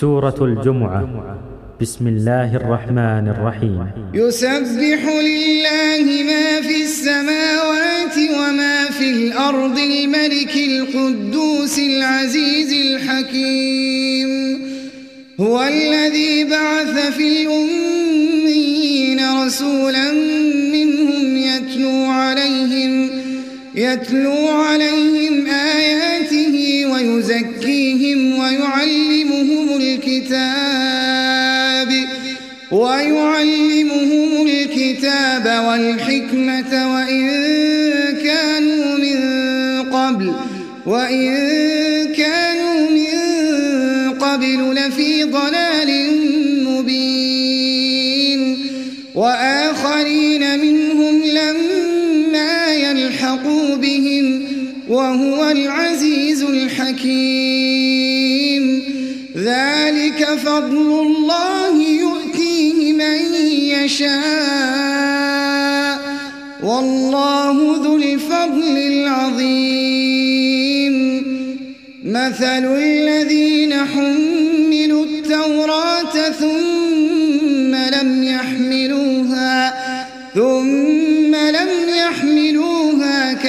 سورة الجمعة. بسم الله الرحمن الرحيم. يسبح لله ما في السماوات وما في الأرض الملك القدوس العزيز الحكيم. هو الذي بعث في الأمين رسولا منهم يتلو عليهم يتلو عليهم ويزكيهم ويعلمهم الكتاب ويعلمهم الكتاب والحكمة وإن كانوا من قبل وإن كانوا من قبل لفي ضلال مبين. وآخرين منهم لما يلحقوا بهم وهو العزيز الحكيم. ذلك فضل الله يؤتيه من يشاء. والله ذو الفضل العظيم. مثل الذين حملوا التوراة ثم لم يحملوها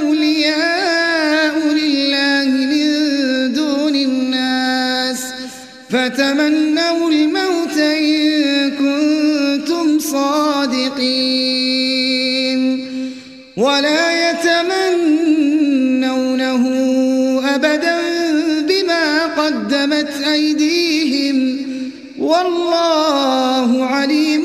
أولياء لله من دون الناس فتمنوا الموت إن كنتم صادقين. ولا يتمنونه أبدا بما قدمت أيديهم والله عليم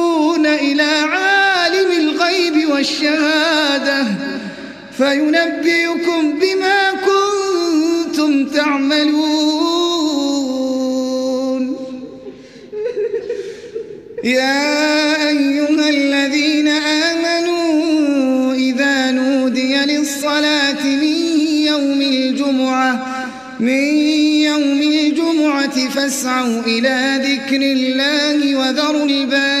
إلى عالم الغيب والشهادة فينبئكم بما كنتم تعملون. يا أيها الذين آمنوا إذا نودي للصلاة من يوم الجمعة من يوم الجمعة فاسعوا إلى ذكر الله وذروا البيع